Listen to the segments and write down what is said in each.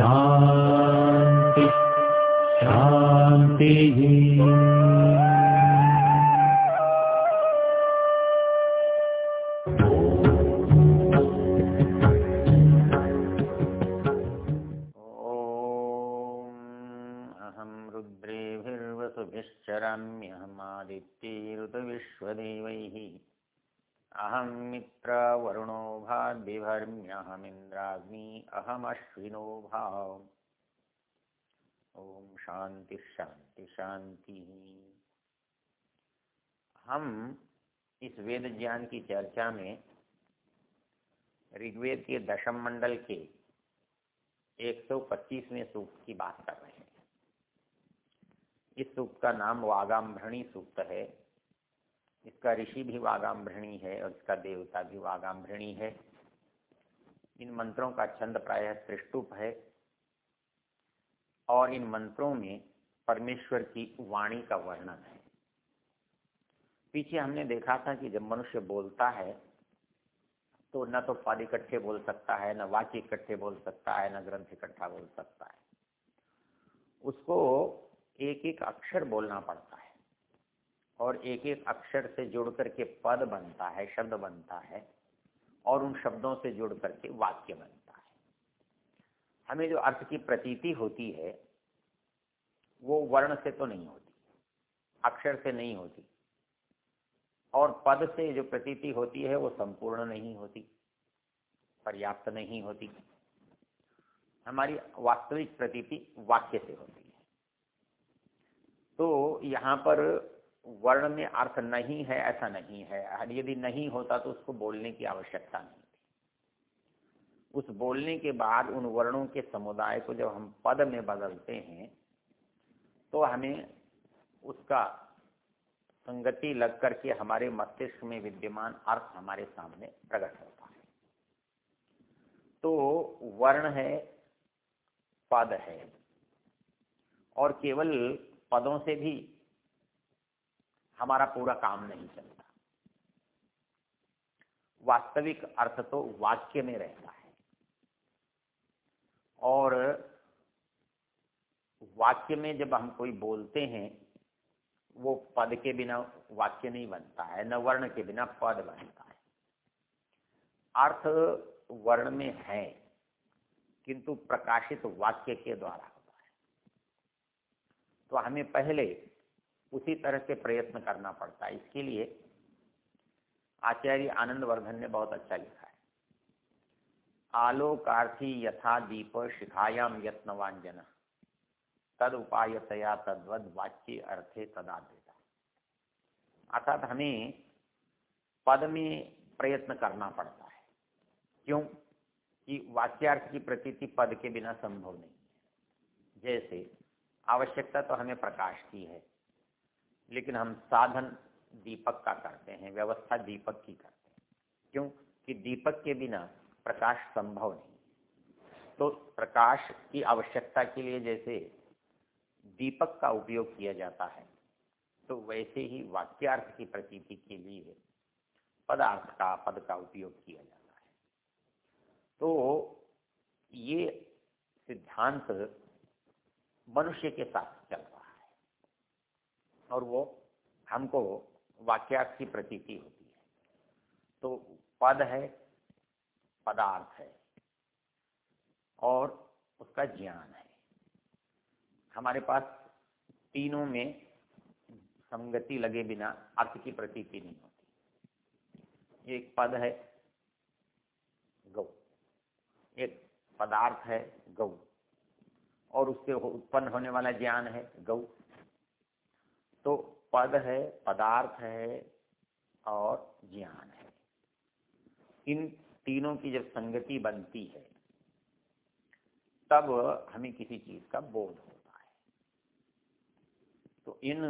शान्ति शान्तिः अहं मित्रवरुणो भाद्बिभर्म्यहमिन्द्राग्नी अहमश्विनो भाव ॐ शांति शांति शांति हम इस वेद ज्ञान की चर्चा में ऋग्वेद के दशम मंडल के 125वें सूक्त की बात कर रहे हैं। इस सूक्त का नाम वागाम्भृणी सूक्त है। इसका ऋषि भी वागाम्भृणी है और इसका देवता भी वागाम्भृणी है। इन मंत्रों का छंद प्रायः सृष्टुप है और इन मंत्रों में परमेश्वर की वाणी का वर्णन है। पीछे हमने देखा था कि जब मनुष्य बोलता है तो न तो पद इकट्ठे बोल सकता है, न वाक्य इकट्ठे बोल सकता है, न ग्रंथ इकट्ठा बोल सकता है। उसको एक एक अक्षर बोलना पड़ता है। और एक एक अक्षर से जुड़ करके पद बनता है, शब्द बनता है और उन शब्दों से जुड़ करके वाक्य बनता है। हमें जो अर्थ की प्रतीति होती है, वो वर्ण से तो नहीं होती, अक्षर से नहीं होती और पद से जो प्रतीति होती है, वो संपूर्ण नहीं होती, पर्याप्त नहीं होती। हमारी वास्तविक प्रतीति वाक्य से होती है। तो यहाँ पर वर्ण में अर्थ नहीं है, ऐसा नहीं है। यदि नहीं होता तो उसको बोलने की आवश्यकता नहीं थी। उस बोलने के बाद उन वर्णों के समुदाय को जब हम पद में बदलते हैं तो हमें उसका संगति लग करके हमारे मस्तिष्क में विद्यमान अर्थ हमारे सामने प्रकट होता है। तो वर्ण है, पद है, और केवल पदों से भी हमारा पूरा काम नहीं चलता। वास्तविक अर्थ तो वाक्य में रहता है। और वाक्य में जब हम कोई बोलते हैं, वो पद के बिना वाक्य नहीं बनता है, न वर्ण के बिना पद बनता है। अर्थ वर्ण में है, किंतु प्रकाशित वाक्य के द्वारा होता है। तो हमें पहले उसी तरह से प्रयत्न करना पड़ता है। इसके लिए आचार्य आनंद वर्धन ने बहुत अच्छा लिखा है। आलोकार्थी यथा दीप शिखायाम यत्नवान जन तद उपायतया तद्वद वाच्य अर्थे तदाद्रिता अर्थात हमें पद में प्रयत्न करना पड़ता है। क्यों? कि वाक्यार्थ की प्रतीति पद के बिना संभव नहीं है। जैसे आवश्यकता तो हमें प्रकाश की है। लेकिन हम साधन दीपक का करते हैं, व्यवस्था दीपक की करते हैं। क्यों? कि दीपक के बिना प्रकाश संभव नहीं। तो प्रकाश की आवश्यकता के लिए जैसे दीपक का उपयोग किया जाता है तो वैसे ही वाक्यार्थ की प्रतीति के लिए पदार्थ का, पद का उपयोग किया जाता है। तो ये सिद्धांत मनुष्य के साथ चल रहा है और वो हमको वाक्यार्थ की प्रतीति होती है। तो पद है, पदार्थ है और उसका ज्ञान है। हमारे पास तीनों में संगति लगे बिना अर्थ की प्रतीति नहीं होती। एक पद है, गौ। एक पदार्थ है, गौ। और उससे उत्पन्न होने वाला ज्ञान है, गौ। तो पद है, पदार्थ है और ज्ञान है। इन तीनों की जब संगति बनती है, तब हमें किसी चीज़ का बोध होता है। तो इन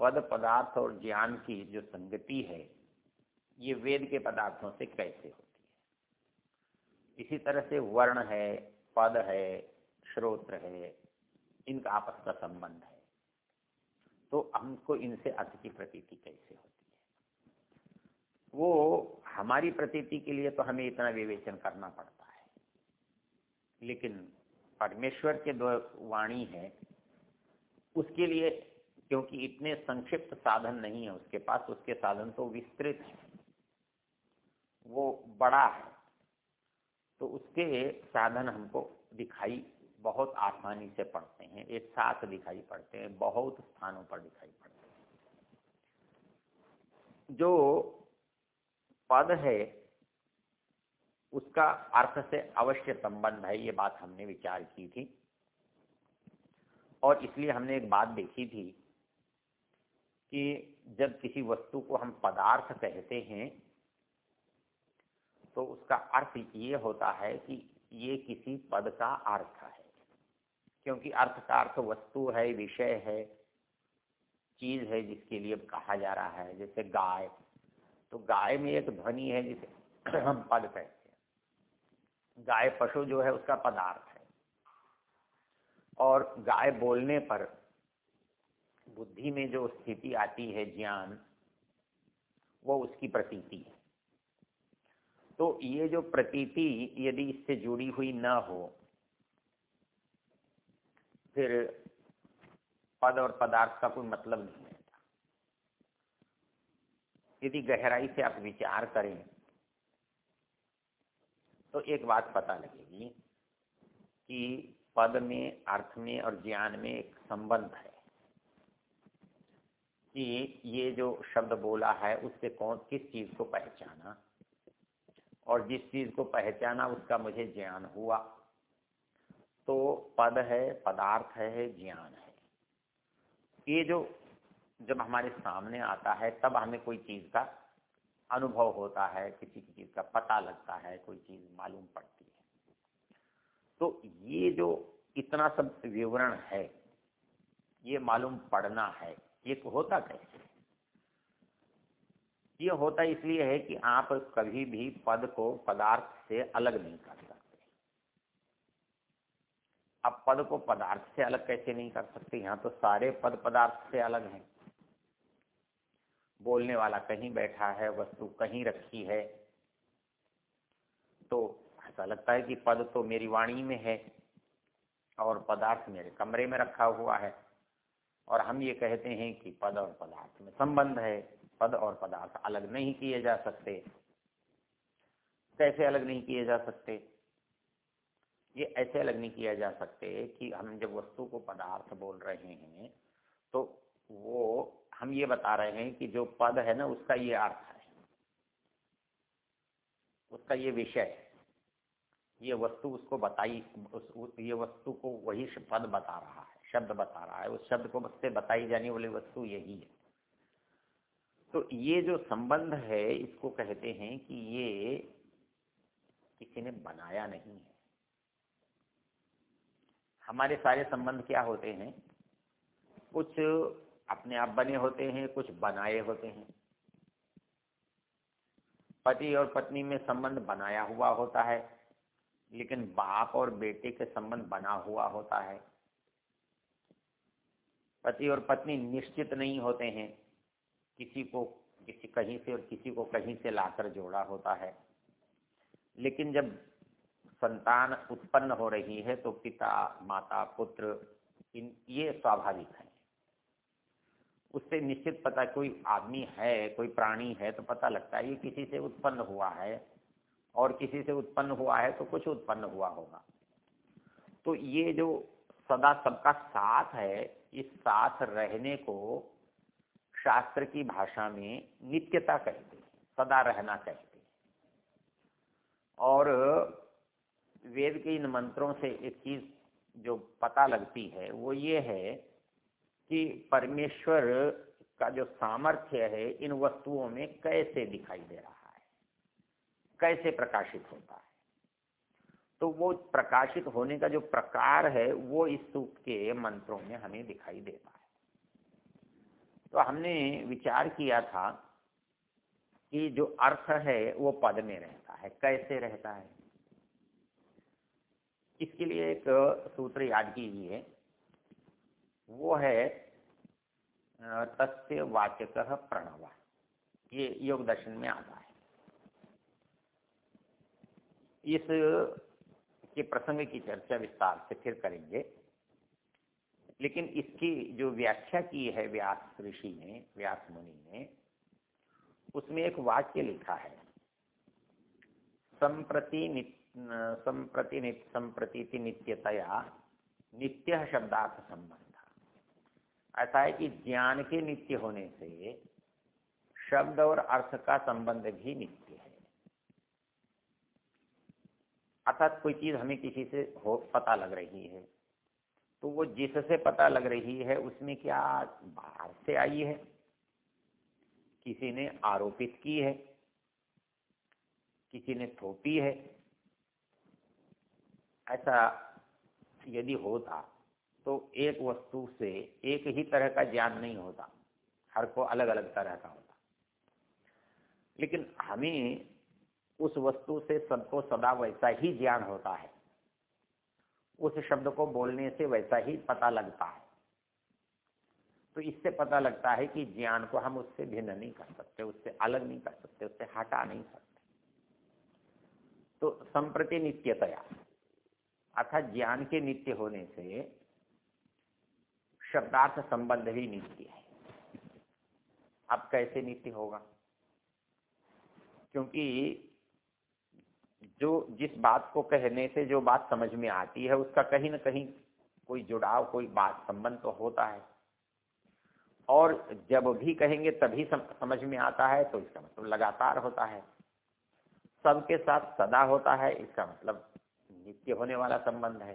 पद पदार्थ और ज्ञान की जो संगति है, ये वेद के पदार्थों से कैसे होती है? इसी तरह से वर्ण है, पद है, श्रोत्र है, इनका आपस का संबंध है। तो हमको इनसे अर्थ की प्रतीति कैसे होती है? वो हमारी प्रतीति के लिए तो हमें इतना विवेचन करना पड़ता है। लेकिन परमेश्वर के दो वाणी है, उसके लिए क्योंकि इतने संक्षिप्त साधन नहीं है उसके पास, उसके साधन तो विस्तृत है। वो बड़ा है तो उसके साधन हमको दिखाई बहुत आसानी से पढ़ते हैं, एक साथ दिखाई पड़ते हैं, बहुत स्थानों पर दिखाई पड़ते हैं। जो पद है, उसका अर्थ से अवश्य संबंध है, ये बात हमने विचार की थी। और इसलिए हमने एक बात देखी थी कि जब किसी वस्तु को हम पदार्थ कहते हैं तो उसका अर्थ ये होता है कि ये किसी पद का अर्थ है। क्योंकि अर्थ का अर्थ वस्तु है, विषय है, चीज़ है जिसके लिए कहा जा रहा है, जैसे गाय। तो गाय में एक ध्वनि है जिसे हम पद कहते हैं। गाय पशु जो है उसका पदार्थ है। और गाय बोलने पर बुद्धि में जो स्थिति आती है, ज्ञान, वो उसकी प्रतीति है। तो ये जो प्रतीति यदि इससे जुड़ी हुई न हो फिर पद और पदार्थ का कोई मतलब नहीं रहता यदि गहराई से आप विचार करें तो एक बात पता लगेगी कि पद में, अर्थ में और ज्ञान में एक संबंध है कि ये जो शब्द बोला है, उससे कौन, किस चीज़ को पहचाना? और जिस चीज़ को पहचाना, उसका मुझे ज्ञान हुआ। तो पद है, पदार्थ है ज्ञान है। ये जो, जब हमारे सामने आता है, तब हमें कोई चीज़ का अनुभव होता है, किसी की चीज़ का पता लगता है, कोई चीज़ मालूम पड़ती है। तो ये जो इतना सब विवरण है, ये मालूम पड़ना है, ये होता कैसे? ये होता इसलिए है कि आप कभी भी पद को पदार्थ से अलग नहीं कर अब पद को पदार्थ से अलग कैसे नहीं कर सकते? यहाँ तो सारे पद पदार्थ से अलग हैं। बोलने वाला कहीं बैठा है, वस्तु कहीं रखी है। तो ऐसा लगता है कि पद तो मेरी वाणी में है और पदार्थ मेरे कमरे में रखा हुआ है। और हम ये कहते हैं कि पद और पदार्थ में संबंध है। पद और पदार्थ अलग नहीं किए जा सकते। कैसे अलग नहीं किए जा सकते? ये ऐसे अलग नहीं किया जा सकते कि हम जब वस्तु को पदार्थ बोल रहे हैं तो वो हम ये बता रहे हैं कि जो पद है ना उसका ये अर्थ है। उसका ये विषय है। ये वस्तु उसको बताई उस, ये वस्तु को वही पद बता रहा है शब्द बता रहा है। उस शब्द को से बताई जाने वाली वस्तु यही है। तो ये जो संबंध है इसको कहते हैं कि ये किसी ने बनाया नहीं है। हमारे सारे संबंध क्या होते हैं? कुछ अपने आप बने होते हैं, कुछ बनाए होते हैं। पति और पत्नी में संबंध बनाया हुआ होता है, लेकिन बाप और बेटे के संबंध बना हुआ होता है। पति और पत्नी निश्चित नहीं होते हैं, किसी को किसी कहीं से और किसी को कहीं से लाकर जोड़ा होता है। लेकिन जब संतान उत्पन्न हो रही है तो पिता, माता, पुत्र, इन, ये स्वाभाविक है। उससे निश्चित पता कोई आदमी है, कोई प्राणी है तो पता लगता है ये किसी से उत्पन्न हुआ है, और किसी से उत्पन्न हुआ है तो कुछ उत्पन्न हुआ होगा। तो ये जो सदा सबका साथ है, इस साथ रहने को शास्त्र की भाषा में नित्यता कहते हैं, सदा रहना कहते हैं। और वेद के इन मंत्रों से एक चीज़ जो पता लगती है, वो ये है कि परमेश्वर का जो सामर्थ्य है, इन वस्तुओं में कैसे दिखाई दे रहा है, कैसे प्रकाशित होता है। तो वो प्रकाशित होने का जो प्रकार है, वो इस सूक्त के मंत्रों में हमें दिखाई देता है। तो हमने विचार किया था कि जो अर्थ है, वो पद में रहता है। कैसे रहता है? इसके लिए एक सूत्र याद कीजिए। वो है तस्य वाचक प्रणव। ये योग दर्शन में आता है। इस के प्रसंग की चर्चा विस्तार से फिर करेंगे। लेकिन इसकी जो व्याख्या की है व्यास ऋषि ने, व्यास मुनि ने, उसमें एक वाक्य लिखा है। संप्रति संप्रति संप्रतीति नित्यतया, नित्य शब्दार्थ संबंध। ऐसा है कि ज्ञान के नित्य होने से शब्द और अर्थ का संबंध भी नित्य है। अर्थात कोई चीज़ हमें किसी से हो, पता लग रही है तो वो जिससे पता लग रही है, उसमें क्या बाहर से आई है? किसी ने आरोपित की है, किसी ने थोपी है ऐसा यदि होता तो एक वस्तु से एक ही तरह का ज्ञान नहीं होता। हर को अलग अलग तरह का होता। लेकिन हमें उस वस्तु से सबको सदा वैसा ही ज्ञान होता है। उस शब्द को बोलने से वैसा ही पता लगता है। तो इससे पता लगता है कि ज्ञान को हम उससे भिन्न नहीं कर सकते, उससे अलग नहीं कर सकते, उससे हटा नहीं सकते। तो संप्रति नित्यतया अर्थात ज्ञान के नित्य होने से शब्दार्थ संबंध ही नित्य है। अब कैसे नित्य होगा? क्योंकि जो, जिस बात को कहने से जो बात समझ में आती है, उसका कहीं ना कहीं कोई जुड़ाव, कोई बात संबंध तो होता है। और जब भी कहेंगे तभी समझ में आता है तो इसका मतलब लगातार होता है। सबके साथ सदा होता है, इसका मतलब नित्य होने वाला संबंध है।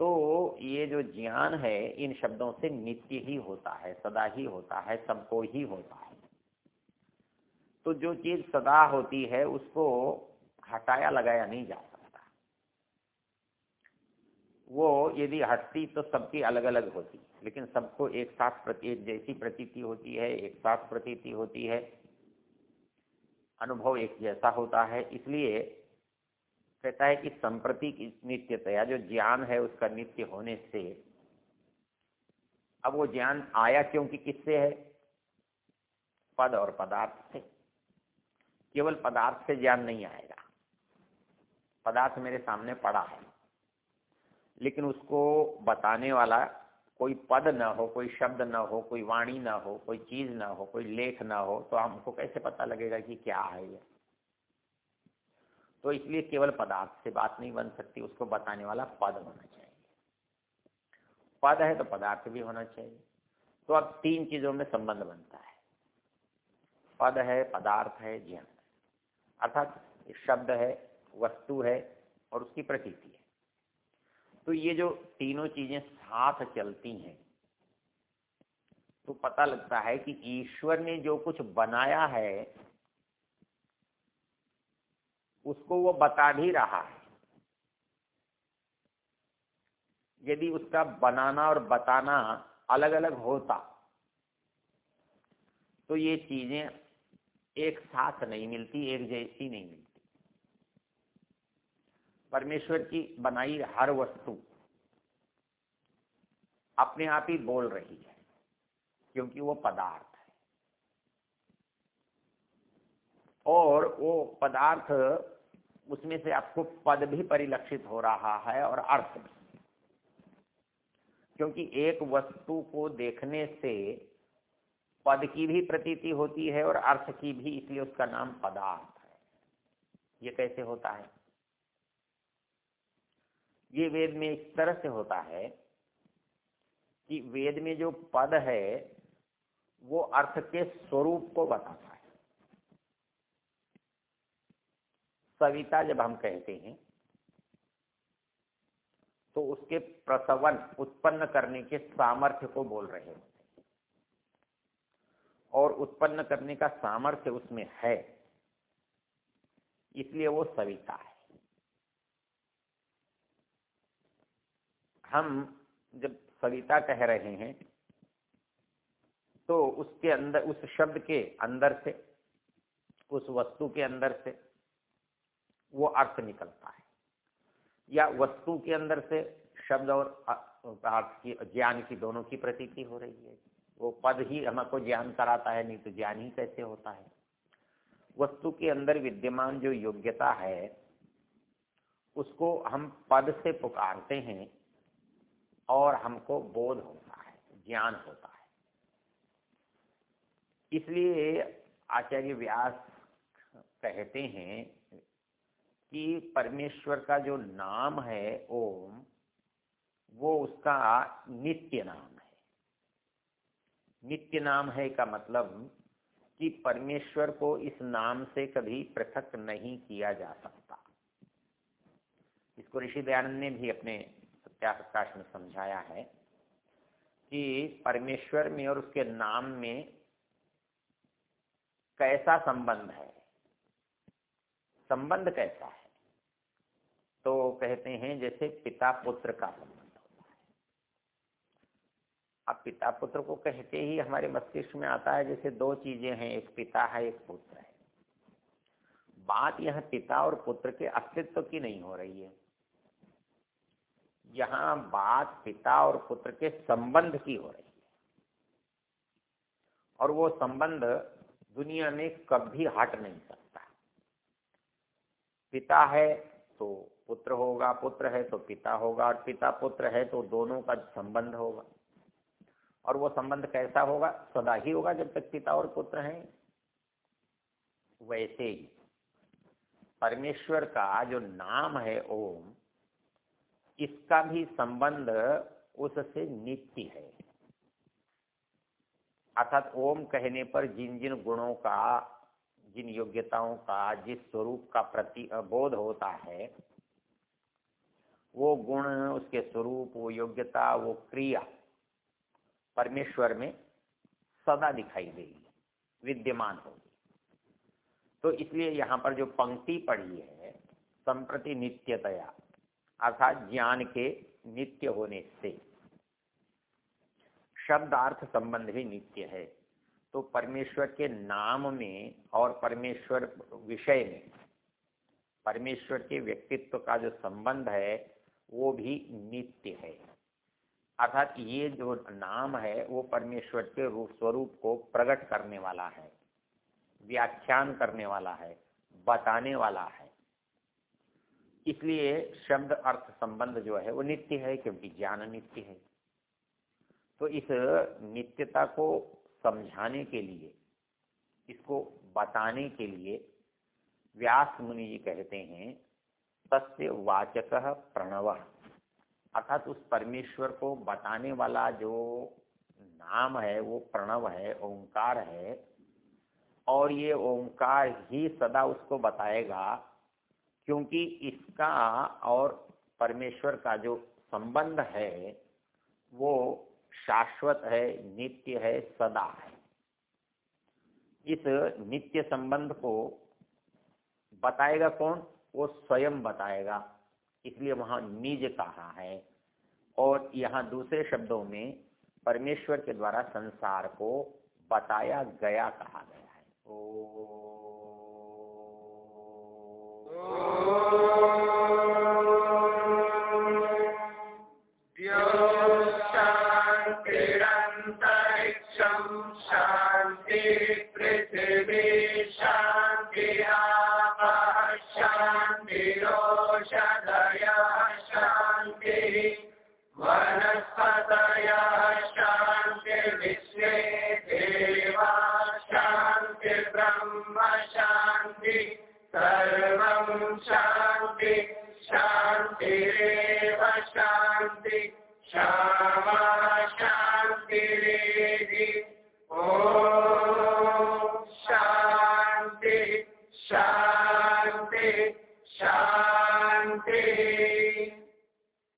तो ये जो ज्ञान है, इन शब्दों से नित्य ही होता है, सदा ही होता है, सबको ही होता है। तो जो चीज़ सदा होती है, उसको हटाया लगाया नहीं जा सकता। वो यदि हटती तो सबकी अलग अलग होती लेकिन सबको एक साथ प्रति जैसी प्रतीति होती है, एक साथ प्रतीति होती है। अनुभव एक जैसा होता है, इसलिए कहता है कि संप्रति की नित्यतया जो ज्ञान है उसका नित्य होने से। अब वो ज्ञान आया क्योंकि किससे है? पद और पदार्थ से। केवल पदार्थ से ज्ञान नहीं आएगा। पदार्थ मेरे सामने पड़ा है। लेकिन उसको बताने वाला कोई पद न हो, कोई शब्द न हो, कोई वाणी न हो, कोई चीज़ न हो, कोई लेख न हो तो हमको कैसे पता लगेगा कि क्या है ये? तो इसलिए केवल पदार्थ से बात नहीं बन सकती, उसको बताने वाला पद होना चाहिए। पद है तो पदार्थ भी होना चाहिए। तो अब तीन चीज़ों में संबंध बनता है। पद है, पदार्थ है, ज्ञान। अर्थात शब्द है, वस्तु है और उसकी प्रतीति है। तो ये जो तीनों चीज़ें साथ चलती हैं तो पता लगता है कि ईश्वर ने जो कुछ बनाया है उसको वो बता भी रहा। है यदि उसका बनाना और बताना अलग अलग होता तो ये चीज़ें एक साथ नहीं मिलती, एक जैसी नहीं मिलती। परमेश्वर की बनाई हर वस्तु अपने आप ही बोल रही है, क्योंकि वो पदार्थ है। और वो पदार्थ उसमें से आपको पद भी परिलक्षित हो रहा है और अर्थ भी। क्योंकि एक वस्तु को देखने से पद की भी प्रतीति होती है और अर्थ की भी, इसलिए उसका नाम पदार्थ है। ये कैसे होता है? ये वेद में इस तरह से होता है कि वेद में जो पद है, वो अर्थ के स्वरूप को बताता है। सविता जब हम कहते हैं तो उसके प्रसवन उत्पन्न करने के सामर्थ्य को बोल रहे होते और उत्पन्न करने का सामर्थ्य उसमें है, इसलिए वो सविता है। हम जब सविता कह रहे हैं तो उसके अंदर, उस शब्द के अंदर से, उस वस्तु के अंदर से वो अर्थ निकलता है। या वस्तु के अंदर से शब्द और अर्थ की, ज्ञान की दोनों की प्रतीति हो रही है। वो पद ही हमको ज्ञान कराता है, नहीं तो ज्ञान ही कैसे होता है? वस्तु के अंदर विद्यमान जो योग्यता है, उसको हम पद से पुकारते हैं और हमको बोध होता है, ज्ञान होता है। इसलिए आचार्य व्यास कहते हैं कि परमेश्वर का जो नाम है ओम, वो उसका नित्य नाम है। नित्य नाम है का मतलब कि परमेश्वर को इस नाम से कभी पृथक नहीं किया जा सकता। इसको ऋषि दयानंद ने भी अपने सत्याप्रकाश में समझाया है कि परमेश्वर में और उसके नाम में कैसा संबंध है। संबंध कैसा है? तो कहते हैं जैसे पिता पुत्र का संबंध होता है। अब पिता पुत्र को कहते ही हमारे मस्तिष्क में आता है जैसे दो चीज़ें हैं, एक पिता है, एक पुत्र है। बात यह पिता और पुत्र के अस्तित्व की नहीं हो रही है। यहाँ बात पिता और पुत्र के संबंध की हो रही है। और वो संबंध दुनिया में कभी हट नहीं सकता। पिता है तो पुत्र होगा, पुत्र है तो पिता होगा, और पिता पुत्र है तो दोनों का संबंध होगा। और वो संबंध कैसा होगा? सदा ही होगा जब तक पिता और पुत्र हैं। वैसे ही परमेश्वर का जो नाम है ओम, इसका भी संबंध उससे नित्य है। अर्थात ओम कहने पर जिन जिन गुणों का जिन योग्यताओं का, जिस स्वरूप का प्रति बोध होता है, वो गुण, उसके स्वरूप, वो योग्यता, वो क्रिया परमेश्वर में सदा दिखाई देगी, विद्यमान होगी। तो इसलिए यहाँ पर जो पंक्ति पढ़ी है, संप्रति नित्यतया, अर्थात ज्ञान के नित्य होने से, शब्दार्थ संबंध भी नित्य है। तो परमेश्वर के नाम में और परमेश्वर विषय में, परमेश्वर के व्यक्तित्व का जो संबंध है, वो भी नित्य है। अर्थात ये जो नाम है, वो परमेश्वर के रूप स्वरूप को प्रकट करने वाला है, व्याख्यान करने वाला है, बताने वाला है। इसलिए शब्द अर्थ संबंध जो है, वो नित्य है, क्योंकि ज्ञान नित्य है। तो इस नित्यता को समझाने के लिए, इसको बताने के लिए व्यास मुनि जी कहते हैं, तस्य वाचक प्रणव। अर्थात उस परमेश्वर को बताने वाला जो नाम है, वो प्रणव है, ओंकार है, और ये ओंकार ही सदा उसको बताएगा, क्योंकि इसका और परमेश्वर का जो संबंध है, वो शाश्वत है, नित्य है, सदा है। इस नित्य संबंध को बताएगा कौन? वो स्वयं बताएगा। इसलिए वहाँ निज कहा है। और यहाँ दूसरे शब्दों में परमेश्वर के द्वारा संसार को बताया गया कहा गया है। ओ शांति